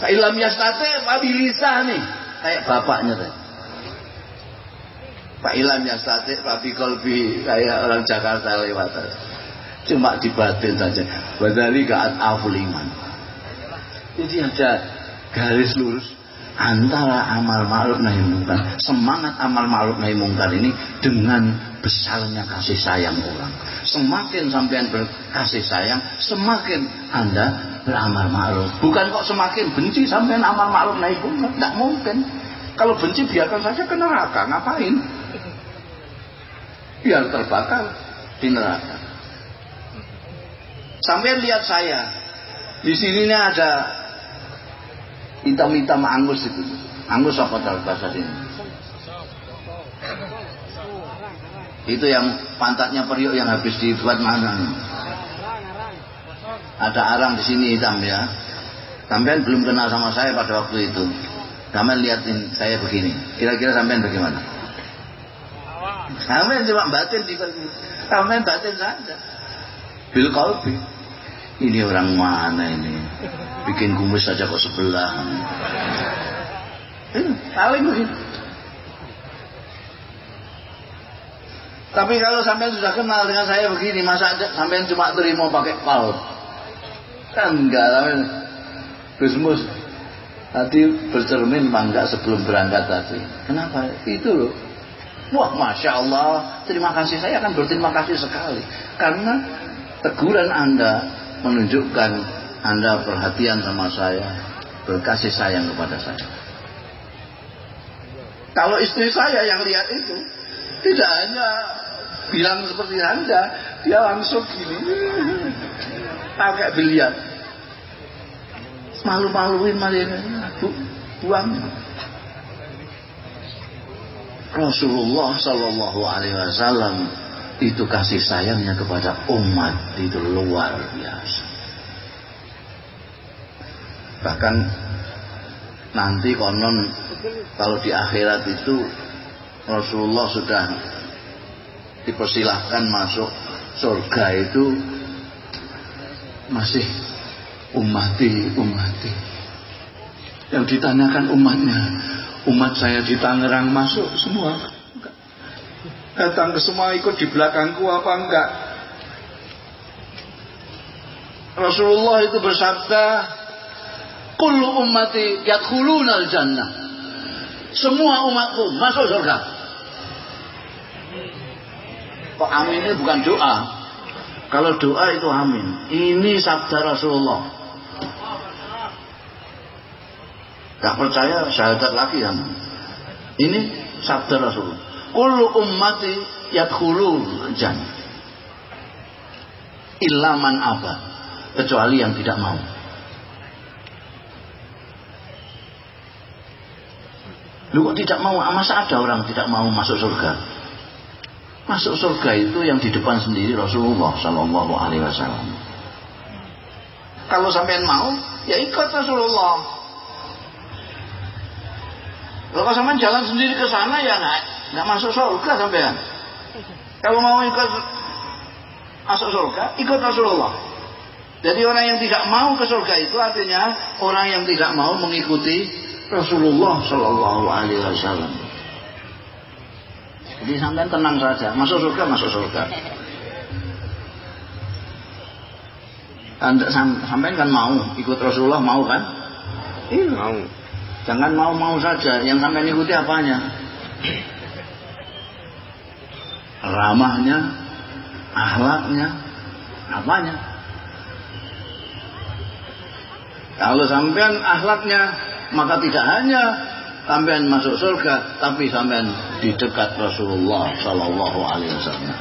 Fa'ilam yastate bisa nih. Kayak bapaknya tadi. Fa'ilam yastate fabi kolbi. Kayak orang Jakarta lewat Cuma dibatin saja. Badali ka'at afuliman. Jadi ada garis lurus antara amal ma'ruf nahi mungkar. Semangat amal ma'ruf nahi mungkar ini dengan besarnya kasih sayang orang. Semakin sampean berkasih sayang, semakin Anda beramal ma'ruf. Bukan kok semakin benci sampai amal ma'ruf naik pun tidak mungkin. Kalau benci biarkan saja ke neraka, ngapain? Biar terbakar di neraka. Sampai lihat saya, di sini ada hitam-hitam angus itu. Angus apa dalam bahasa sini? Itu yang pantatnya periuk yang habis dibuat mana? Ada arang di sini hitam ya. Sampean belum kenal sama saya pada waktu itu. Sampean liatin saya begini. Kira-kira sampean bagaimana? Sampean cuma batin di Sampean batin saja. Bil kalbi. Ini orang mana ini? Bikin kumis saja kok sebelah. Paling begitu. Tapi kalau sampai sudah kenal dengan saya begini, masa sampai cuma terima pakai pal? Kan enggak, tapi Gusmus tadi bercermin bangga sebelum berangkat tadi. Kenapa? Itu loh. Wah, masya Allah. Terima kasih saya akan berterima kasih sekali karena teguran Anda menunjukkan Anda perhatian sama saya, berkasih sayang kepada saya. Kalau istri saya yang lihat itu, tidak hanya bilang seperti Anda, dia langsung gini. Pakai biliar. Malu-maluin malah bu, buang. Rasulullah Shallallahu Alaihi Wasallam itu kasih sayangnya kepada umat. Itu luar biasa. Bahkan nanti konon kalau di akhirat itu Rasulullah sudah dipersilahkan masuk surga itu masih umati umati. Yang ditanyakan umatnya umat saya di Tangerang masuk semua datang ke semua ikut di belakangku apa enggak Rasulullah itu bersabda kullu ummati yadkhulunal jannah semua umatku masuk surga Kok amin ini bukan doa. Kalau doa itu amin. Ini sabda Rasulullah. Gak percaya syahadat lagi ya. Ini sabda Rasulullah. Kullu ummati yadkhulul jannah. Ilaman apa? Kecuali yang tidak mau. Lu kok tidak mau? Masa ada orang tidak mau masuk surga? Masuk surga itu yang di depan sendiri Rasulullah Shallallahu Alaihi Wasallam. Kalau sampean mau, ya ikut Rasulullah. Kalau sampean jalan sendiri ke sana ya nggak masuk surga sampean. Kalau mau ikut masuk surga, ikut Rasulullah. Jadi orang yang tidak mau ke surga itu artinya orang yang tidak mau mengikuti Rasulullah Shallallahu Alaihi Wasallam. Jadi sampai tenang saja, masuk surga, masuk surga. Sampai kan mau ikut Rasulullah mau kan? Iya mau. Jangan mau-mau saja, yang sampai ikuti apanya? Ramahnya, akhlaknya, apanya? Kalau sampean akhlaknya, maka tidak hanya sampean masuk surga tapi sampean di dekat Rasulullah Shallallahu Alaihi Wasallam.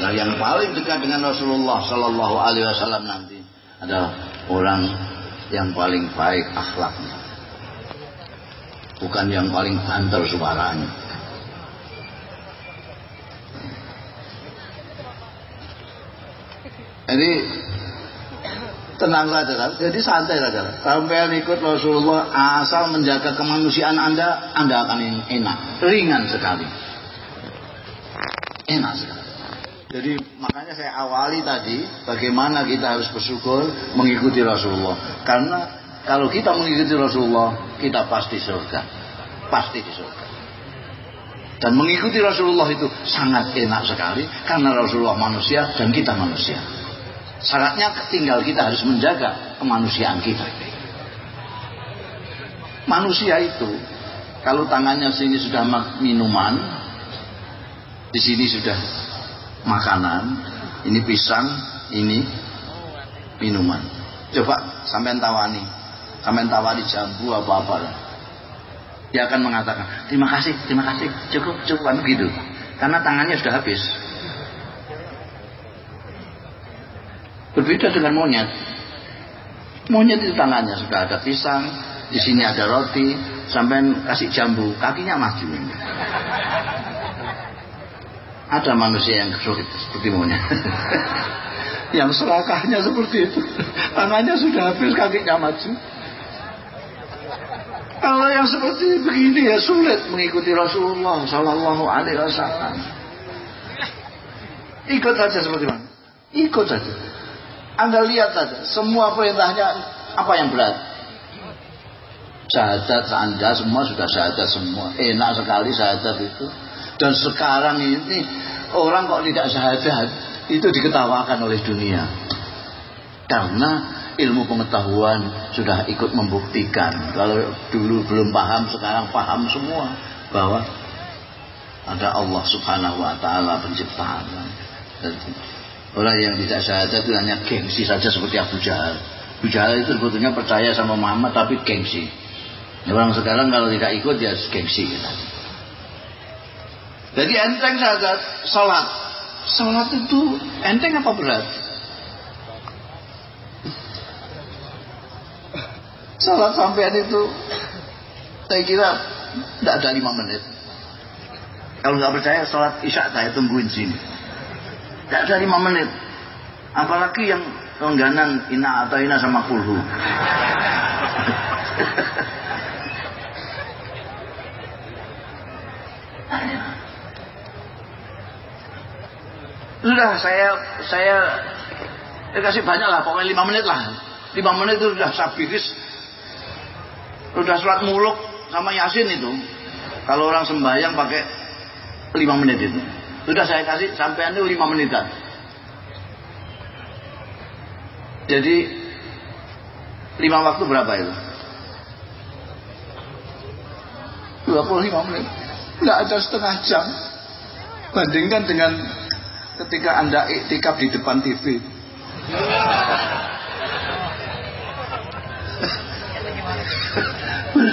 Nah yang paling dekat dengan Rasulullah Shallallahu Alaihi Wasallam nanti adalah orang yang paling baik akhlaknya, bukan yang paling banter suaranya. Jadi tenang saja kan jadi santai saja sampai ikut Rasulullah asal menjaga kemanusiaan anda anda akan enak. Ringan sekali. Enak sekali. Jadi makanya saya awali tadi bagaimana kita harus bersyukur mengikuti Rasulullah. Karena kalau kita mengikuti Rasulullah kita pasti surga pasti di surga dan mengikuti Rasulullah itu sangat enak sekali karena Rasulullah manusia dan kita manusia Syaratnya tinggal kita harus menjaga kemanusiaan kita. Manusia itu kalau tangannya sini sudah minuman, di sini sudah makanan, ini pisang, ini minuman. Coba sampai tawani, sampai tawani jambu apa apa lah. Dia akan mengatakan, terima kasih, terima kasih, cukup, cukup, kan begitu. Karena tangannya sudah habis. Berbeda dengan monyet. Monyet itu tangannya sudah ada pisang, di sini ada roti, sampai kasih jambu, kakinya maju. Ada manusia yang sulit seperti monyet. [LAUGHS] yang serakahnya seperti itu. Tangannya sudah habis, kakinya maju. Kalau yang seperti begini ya sulit mengikuti Rasulullah Sallallahu Alaihi Wasallam. Ikut saja seperti mana? Ikut saja. Anda lihat saja, semua perintahnya apa yang berat? Syahadat Anda semua sudah syahadat semua. Enak sekali syahadat itu. Dan sekarang ini orang kok tidak syahadat itu diketawakan oleh dunia. Karena ilmu pengetahuan sudah ikut membuktikan. Kalau dulu belum paham, sekarang paham semua bahwa ada Allah Subhanahu wa taala pencipta. Dan orang yang tidak syahadat itu hanya gengsi saja seperti Abu Jahal. Abu Jahal itu sebetulnya percaya sama Muhammad tapi gengsi. Orang sekarang kalau tidak ikut ya gengsi. Jadi enteng saja salat. Salat itu enteng apa berat? Salat sampean itu saya kira tidak ada lima menit. Kalau nggak percaya salat isya saya tungguin sini. Tidak ada lima menit. Apalagi yang langganan ina atau ina sama kulhu. Sudah saya saya ya kasih banyak lah pokoknya lima menit lah lima menit itu sudah sabiris Udah sholat muluk sama yasin itu. Kalau orang sembahyang pakai lima menit itu. Sudah saya kasih sampai itu lima menitan. Jadi lima waktu berapa itu? 25 menit. Nggak ada setengah jam. Bandingkan dengan ketika Anda iktikaf di depan TV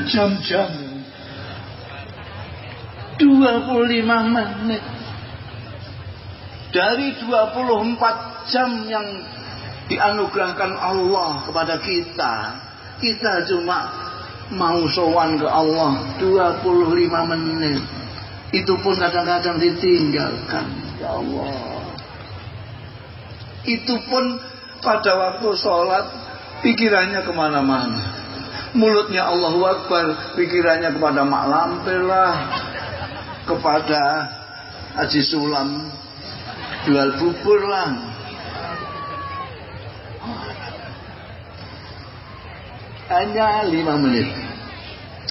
berjam-jam 25 menit. Dari 24 jam yang dianugerahkan Allah kepada kita kita cuma mau sowan ke Allah 25 menit. Itu pun kadang-kadang ditinggalkan ya Allah. Itu pun pada waktu sholat pikirannya ke mana-mana mulutnya Allahu Akbar pikirannya kepada Mak Lampir lah kepada Haji Sulam jual bubur lah. Hanya lima menit.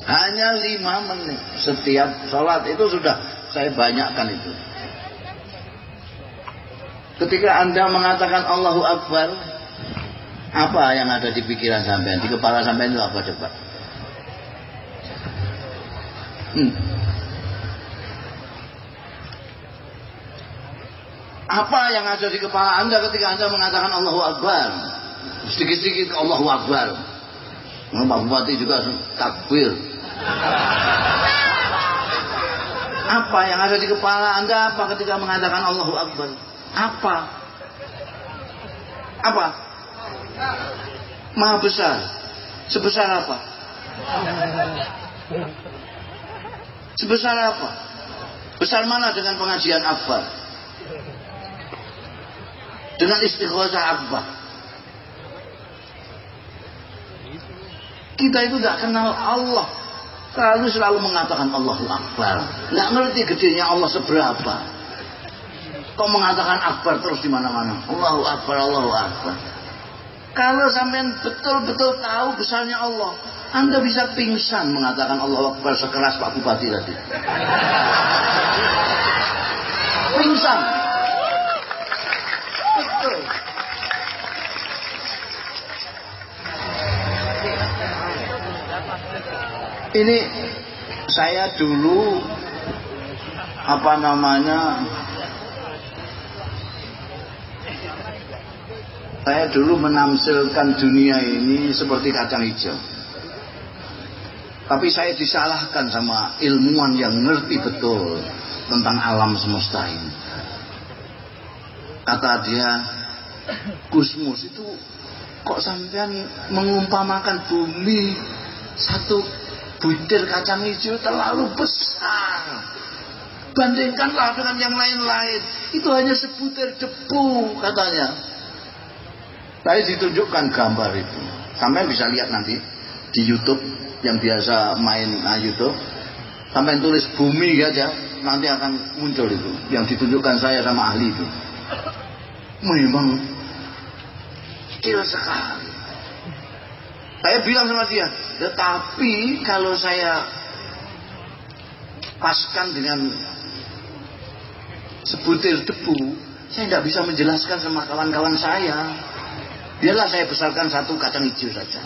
Hanya lima menit. Setiap sholat itu sudah saya banyakkan itu. Ketika anda mengatakan Allahu Akbar apa yang ada di pikiran sampean, di kepala sampean itu apa coba? Hmm. Apa yang ada di kepala Anda ketika Anda mengatakan Allahu Akbar? Sedikit-sedikit Allahu Akbar. Pak Bupati juga takbir. Apa yang ada di kepala Anda apa ketika mengatakan Allahu Akbar? Apa? Apa? Maha besar. Sebesar apa? Sebesar apa? Besar mana dengan pengajian akbar? Dengan istighosah akbar? Kita itu tidak kenal Allah. Selalu selalu mengatakan Allahu Akbar. Nggak ngerti gedenya Allah seberapa. Kau mengatakan Akbar terus di mana-mana. Allahu Akbar, Allahu Akbar. Kalau sampean betul-betul tahu besarnya Allah, Anda bisa pingsan mengatakan Allah Akbar sekeras Pak Bupati tadi. Pingsan. Betul. Ini saya dulu apa namanya Saya dulu menamsilkan dunia ini seperti kacang hijau. Tapi saya disalahkan sama ilmuwan yang ngerti betul tentang alam semesta ini. Kata dia, Gusmus itu kok sampean mengumpamakan bumi satu butir kacang hijau terlalu besar. Bandingkanlah dengan yang lain-lain. Itu hanya sebutir debu katanya. Saya ditunjukkan gambar itu. Sampai bisa lihat nanti di YouTube yang biasa main nah, YouTube. Sampai tulis bumi aja nanti akan muncul itu yang ditunjukkan saya sama ahli itu. Memang kecil sekali. Saya bilang sama dia, tetapi kalau saya paskan dengan sebutir debu, saya tidak bisa menjelaskan sama kawan-kawan saya. Biarlah saya besarkan satu kacang hijau saja.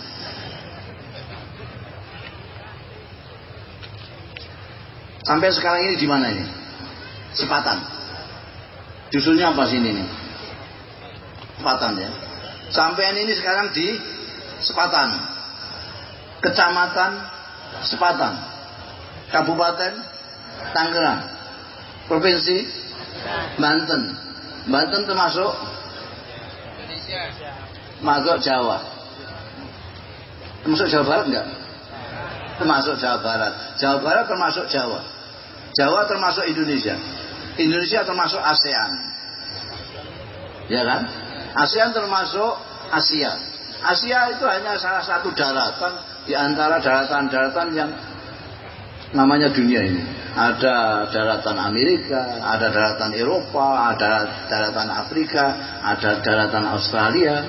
Sampai sekarang ini di mana ini? Sepatan. Dusunnya apa sini nih? Sepatan ya. Sampai ini sekarang di Sepatan. Kecamatan Sepatan. Kabupaten Tangerang. Provinsi Banten. Banten termasuk masuk Jawa. Termasuk Jawa Barat enggak? Termasuk Jawa Barat. Jawa Barat termasuk Jawa. Jawa termasuk Indonesia. Indonesia termasuk ASEAN. Ya kan? ASEAN termasuk Asia. Asia itu hanya salah satu daratan di antara daratan-daratan yang namanya dunia ini. Ada daratan Amerika, ada daratan Eropa, ada daratan Afrika, ada daratan Australia,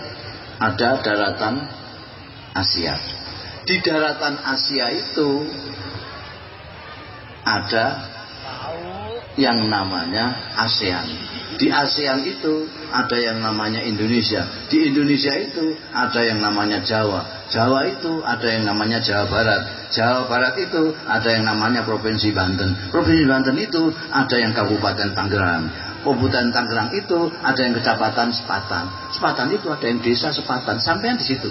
ada daratan Asia. Di daratan Asia itu ada yang namanya ASEAN. Di ASEAN itu ada yang namanya Indonesia. Di Indonesia itu ada yang namanya Jawa. Jawa itu ada yang namanya Jawa Barat. Jawa Barat itu ada yang namanya Provinsi Banten. Provinsi Banten itu ada yang Kabupaten Tangerang. Kabupaten Tangerang itu ada yang Kecamatan Sepatan. Sepatan itu ada yang Desa Sepatan. Sampai di situ.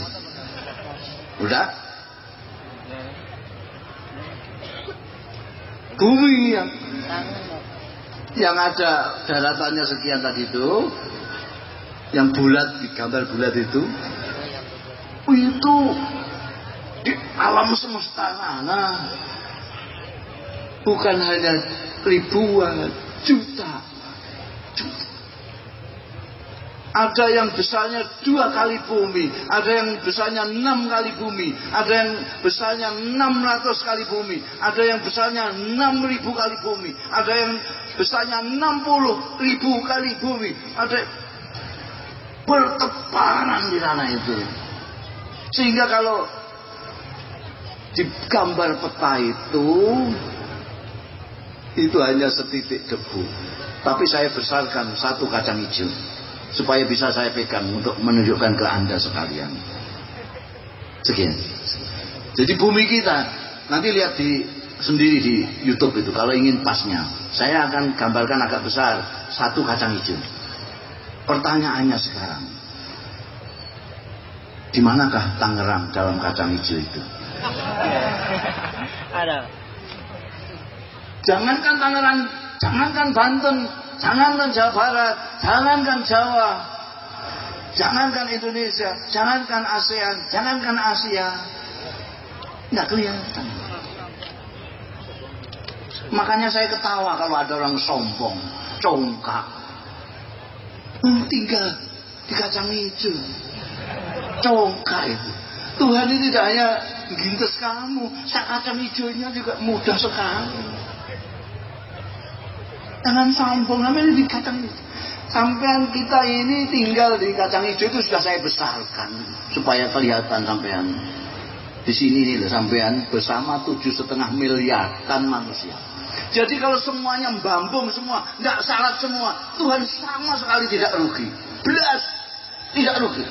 Udah? Bumi yang yang ada daratannya sekian tadi itu yang bulat di gambar bulat itu itu di alam semesta mana bukan hanya ribuan juta ada yang besarnya dua kali bumi, ada yang besarnya enam kali bumi, ada yang besarnya enam ratus kali bumi, ada yang besarnya enam ribu kali bumi, ada yang besarnya enam puluh ribu kali bumi, ada bertebaran di sana itu. Sehingga kalau di gambar peta itu itu hanya setitik debu. Tapi saya besarkan satu kacang hijau supaya bisa saya pegang untuk menunjukkan ke anda sekalian. Sekian. Jadi bumi kita nanti lihat di sendiri di YouTube itu kalau ingin pasnya. Saya akan gambarkan agak besar satu kacang hijau. Pertanyaannya sekarang di manakah Tangerang dalam kacang hijau itu? Ada. Jangankan Tangerang jangankan Banten Jangankan Jawa Barat, jangankan Jawa, jangankan Indonesia, jangankan ASEAN, jangankan Asia. Tidak kelihatan. Makanya saya ketawa kalau ada orang sombong, congkak. Hmm, tinggal di kacang hijau. Congkak itu. Tuhan ini tidak hanya gintes kamu, sak hijaunya juga mudah sekali. Jangan sombong, namanya di kacang hijau. Sampean kita ini tinggal di kacang hijau itu sudah saya besarkan supaya kelihatan sampean. Di sini nih sampean bersama tujuh setengah miliar kan manusia. Jadi kalau semuanya bambung semua, nggak salah semua, Tuhan sama sekali tidak rugi. Belas tidak rugi.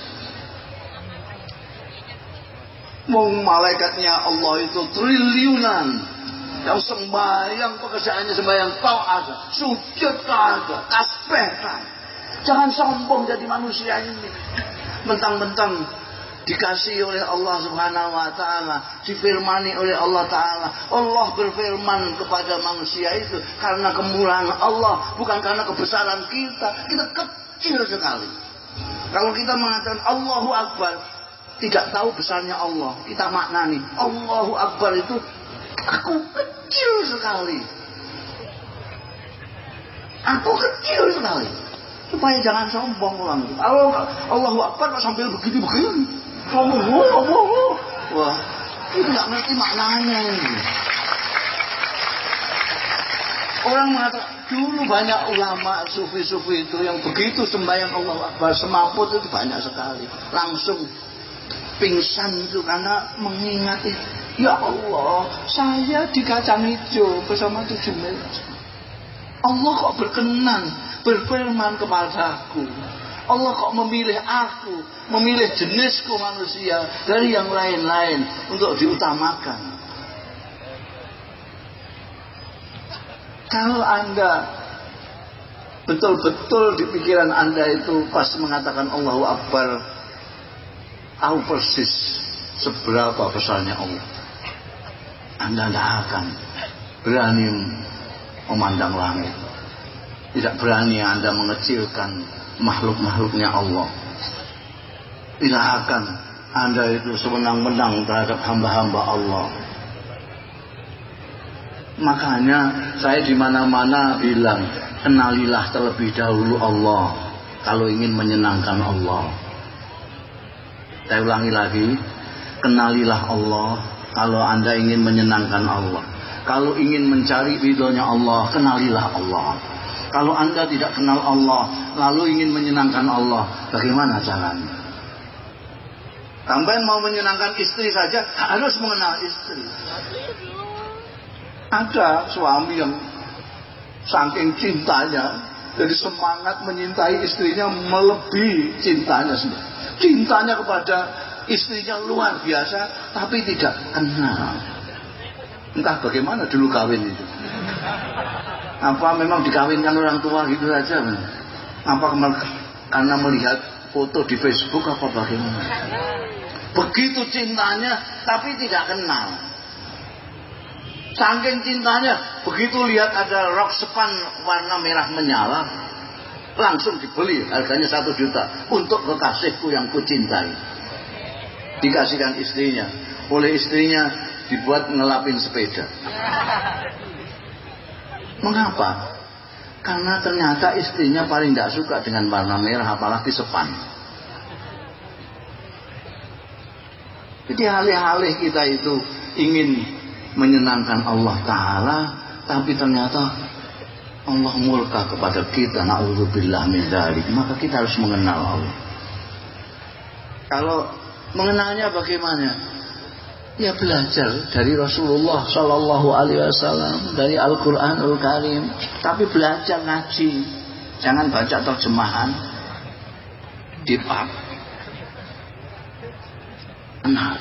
Mau malaikatnya Allah itu triliunan yang sembahyang pekerjaannya sembahyang kau ada, sujud ada, tasbih. Jangan sombong jadi manusia ini. Mentang-mentang dikasih oleh Allah Subhanahu wa taala, difirmani oleh Allah taala. Allah berfirman kepada manusia itu karena kemurahan Allah, bukan karena kebesaran kita. Kita kecil sekali. Kalau kita mengatakan Allahu Akbar, tidak tahu besarnya Allah. Kita maknani Allahu Akbar itu aku kecil sekali. Aku kecil sekali. Supaya jangan sombong orang. Kalau Allahu Akbar sambil begitu-begitu. Wah, itu nggak ngerti maknanya ini. Orang mengatakan dulu banyak ulama sufi-sufi itu yang begitu sembahyang Allah Akbar semampu itu banyak sekali. Langsung pingsan itu karena mengingat ya Allah saya di kacang hijau bersama tujuh meja. Allah kok berkenan berfirman kepadaku Allah kok memilih aku, memilih jenisku manusia dari yang lain-lain untuk diutamakan. Kalau Anda betul-betul di pikiran Anda itu pas mengatakan Allahu Akbar, tahu persis seberapa besarnya Allah. Anda tidak akan berani memandang langit. Tidak berani Anda mengecilkan makhluk-makhluknya Allah. Tidak akan Anda itu semenang-menang terhadap hamba-hamba Allah. Makanya saya di mana-mana bilang, kenalilah terlebih dahulu Allah kalau ingin menyenangkan Allah. Saya ulangi lagi, kenalilah Allah kalau Anda ingin menyenangkan Allah. Kalau ingin mencari ridhonya Allah, kenalilah Allah. Kalau Anda tidak kenal Allah, lalu ingin menyenangkan Allah, bagaimana caranya? Sampai mau menyenangkan istri saja harus mengenal istri. Ada suami yang saking cintanya, jadi semangat menyintai istrinya melebihi cintanya sendiri. Cintanya kepada istrinya luar biasa, tapi tidak kenal. Entah bagaimana dulu kawin itu. Apa memang dikawinkan orang tua gitu saja? Apa karena melihat foto di Facebook apa bagaimana? Begitu cintanya tapi tidak kenal. Saking cintanya, begitu lihat ada rok sepan warna merah menyala, langsung dibeli harganya satu juta untuk kekasihku yang kucintai. Dikasihkan istrinya, oleh istrinya dibuat ngelapin sepeda. Mengapa? Karena ternyata istrinya paling tidak suka dengan warna merah apalagi sepan. Jadi alih-alih kita itu ingin menyenangkan Allah Ta'ala tapi ternyata Allah murka kepada kita na'udzubillah min dzalik maka kita harus mengenal Allah kalau mengenalnya bagaimana? Ya belajar dari Rasulullah Shallallahu Alaihi Wasallam dari Al Quranul Karim tapi belajar ngaji. Jangan baca terjemahan. Di pub nah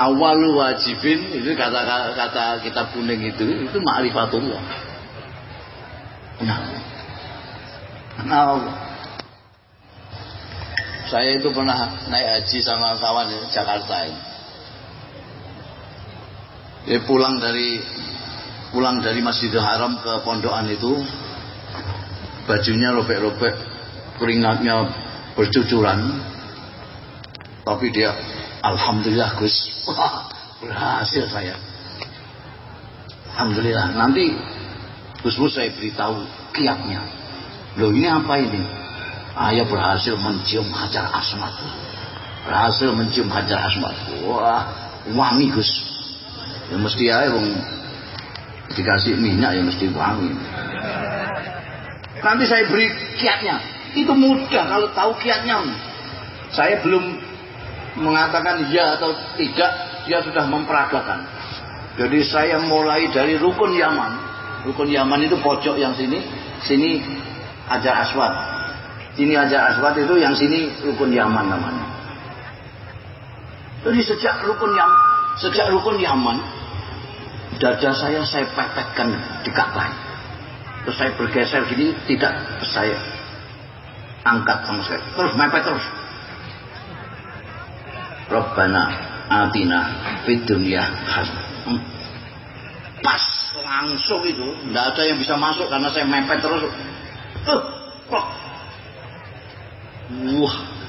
awal wajibin itu kata kata kitab kuning itu itu ma'rifatullah nah nah saya itu pernah naik haji sama kawan di Jakarta ini. Dia pulang dari pulang dari Masjidil Haram ke pondokan itu bajunya robek-robek keringatnya bercucuran. Tapi dia Alhamdulillah Gus. [LAUGHS] Wah, berhasil saya. Alhamdulillah. Nanti Gus Gus saya beritahu kiatnya. Loh ini apa ini ayah berhasil mencium hajar asmat. Berhasil mencium hajar asmat. Wah wangi Gus. Ya mesti aja wong dikasih minyak ya mesti wangi. Nanti saya beri kiatnya. Itu mudah kalau tahu kiatnya. Saya belum mengatakan ya atau tidak dia sudah memperagakan. Jadi saya mulai dari rukun Yaman. Rukun Yaman itu pojok yang sini. Sini ajar aswad sini ajar aswad itu yang sini rukun Yaman namanya jadi sejak rukun Yaman Sejak rukun Yaman, dada saya saya pepetkan di Ka'bah. Terus saya bergeser gini, tidak saya angkat sama sekali. Terus mepet terus. Rabbana atina fid dunya hmm. Pas langsung itu, tidak ada yang bisa masuk karena saya mepet terus. Uh, Wah,